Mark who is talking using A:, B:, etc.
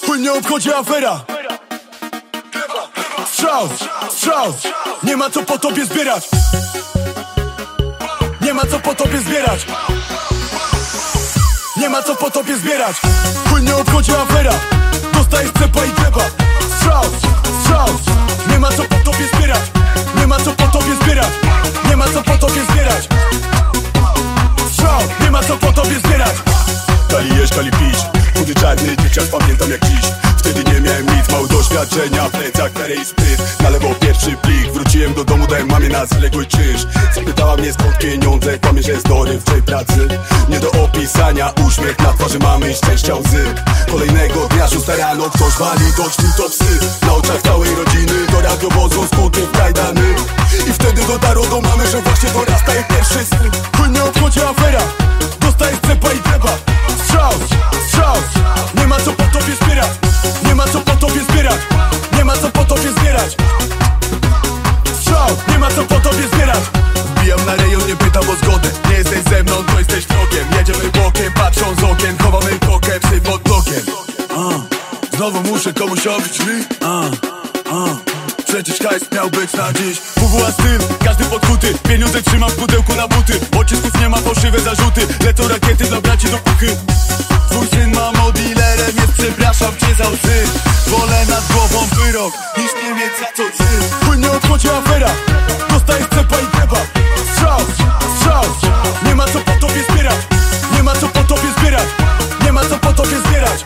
A: Chuj nie obchodzi afera. Strzał, strzał. Nie ma co po tobie zbierać. Nie ma co po tobie zbierać. Nie ma co po tobie zbierać. Chuj nie obchodzi afera. Dostajesz cepa i gleba Strzał, strzał. Nie ma co po tobie zbierać. Nie ma co po tobie zbierać. Nie ma co po tobie zbierać. Strzał, nie ma co po tobie zbierać.
B: Kali jesz, kali czarny, dzieciak pamiętam jak dziś Wtedy nie miałem nic, mało doświadczenia W plecach karę i spryt. Na lewo pierwszy plik Wróciłem do domu, dałem mamie na zaległy czynsz. Zapytała mnie skąd pieniądze Kłamie, że z dorywczej pracy. Nie do opisania Uśmiech na twarzy mamy i szczęścia łzy. Kolejnego dnia, szósta rano Ktoś wali, śnił to psy. Na oczach całej rodziny Do radiowozu skuty w kajdany. I wtedy dotarło do mamy, że właśnie dorasta jej pierwszy syn.
A: Nie obchodzi afera co po tobie zbierać
B: Wbijam na rejon, nie pytam o zgodę Nie jesteś ze mną, to jesteś wrogiem Jedziemy bokiem, patrzą z okien Chowamy kokę, psy pod blokiem
A: Znowu muszę komuś obić drzwi. Przecież hajs miał być na dziś WWA styl, każdy podkuty Pieniądze trzymam w pudełku na buty Pocisków nie ma, fałszywe zarzuty Lecą rakiety dla braci do puchy Twój syn ma dealerem jest przepraszam cię za łzy Wolę nad głową wyrok Niż nie mieć za co ty Chuj nie odchodzi afera Dostajesz cepa i gleba Strzał, strzał. Nie ma co po tobie zbierać. Nie ma co po tobie zbierać. Nie ma co po tobie zbierać